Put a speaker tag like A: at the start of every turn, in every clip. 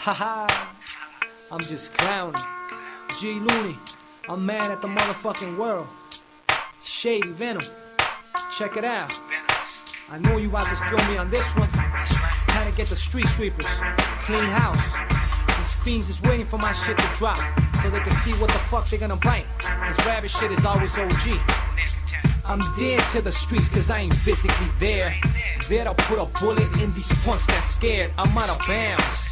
A: Haha, I'm just clowning. G Looney, I'm mad at the motherfucking world. Shady Venom, check it out. I know you about to feel me on this one. Time to get the street sweepers, clean house. These fiends is waiting for my shit to drop so they can see what the fuck they're gonna bite. This rabbit shit is always OG. I'm dead to the streets cause I ain't physically there. There to put a bullet in these punks that scared. I'm out of bounds.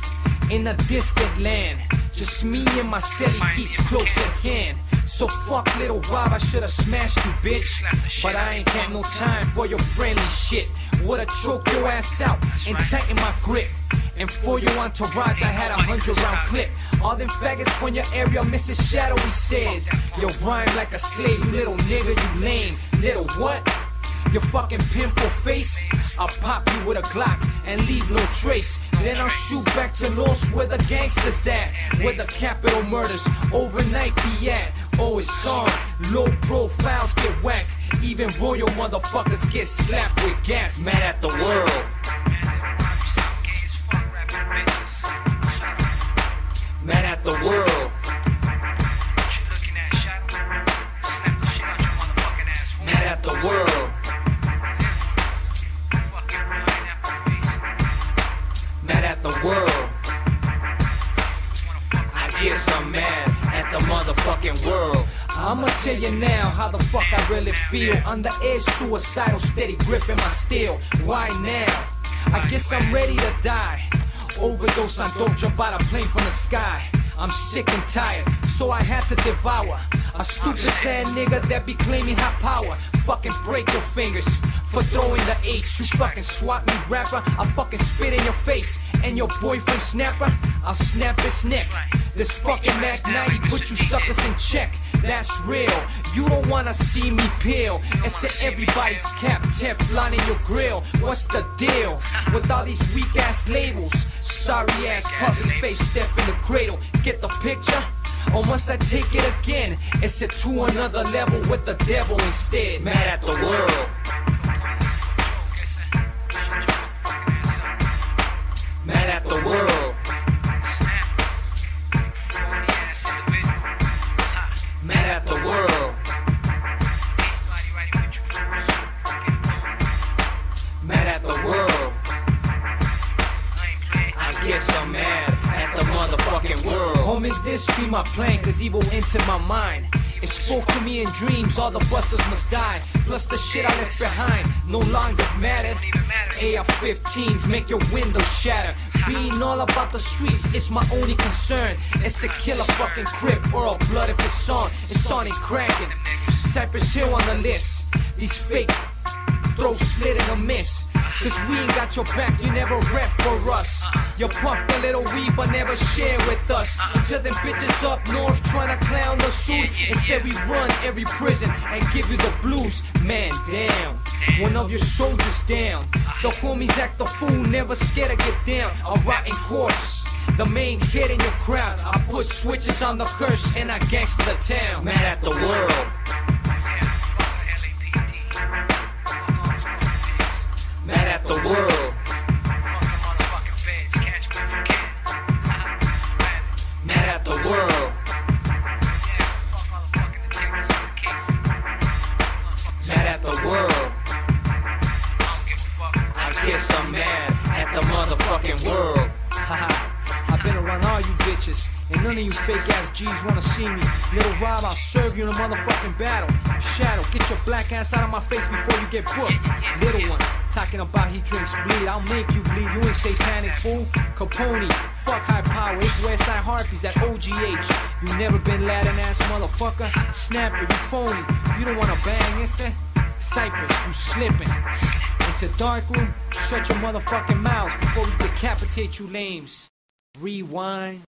A: In a distant land. Just me and my celly heats close at hand. So fuck little Rob, I should've smashed you, bitch. But I ain't got no time for your friendly shit. Would've choked your ass out and tighten my grip. And for your entourage, I had a hundred round clip. All them faggots from your area, Mrs. Shadowy says. You rhyme like a slave, you little nigga, you lame. Little what? Your fucking pimple face. I'll pop you with a Glock and leave no trace. Then I'll shoot back to North where the gangsters at. Where the capital murders overnight be at. Oh, it's on. Low profiles get whacked. Even royal motherfuckers get slapped with gas. Mad at the world. Motherfucking world. I'ma tell you now how the fuck I really feel. On the edge, suicidal, steady gripping my steel. Why now? I guess I'm ready to die. Overdose on dope, jump out a plane from the sky. I'm sick and tired, so I have to devour a stupid sad nigga that be claiming high power. Fucking break your fingers for throwing the H. You fucking swap me rapper, I'll fucking spit in your face. And your boyfriend snapper, I'll snap his neck. This fucking Mac 90 put you suckers in check. That's real. You don't wanna see me peel. And set everybody's cap Teflon in your grill. What's the deal with all these weak ass labels? Sorry ass puppy face step in the cradle. Get the picture? Or must I take it again? It's it to another level with the devil instead. Mad at the world. At the world. I guess I'm mad at the motherfucking world. Homie, this be my plan, cause evil entered my mind. It spoke to me in dreams, all the busters must die. Plus the shit I left behind no longer mattered. AR-15s make your windows shatter. Being all about the streets, it's my only concern. It's a killer fucking crip or a blood if it's on. It's on and cracking. Cypress Hill on the list. These fake throw slit in a miss. Cause we ain't got your back, you never rep for us. You puffed a little weed but never share with us. Until them bitches up north trying to clown the suit and said we run every prison and give you the blues. Man down, one of your soldiers down. The homies act the fool, never scared to get down. A rotten corpse. The main kid in your crowd. I put switches on the curse and I gangster the town. Mad at the world. Motherfucking world. Haha. I've been around all you bitches, and none of you fake ass G's wanna see me. Little Rob, I'll serve you in a motherfucking battle. Shadow, get your black ass out of my face before you get booked. Little one, talking about he drinks bleed. I'll make you bleed. You ain't satanic fool. Capone, fuck high power. It's Westside Harpies, that OGH. You never been Latin ass motherfucker. Snapper, you phony. You don't wanna bang, is it? Eh? Cypress, you slipping. Into dark room, shut your motherfucking mouths before we decapitate you lames. Rewind.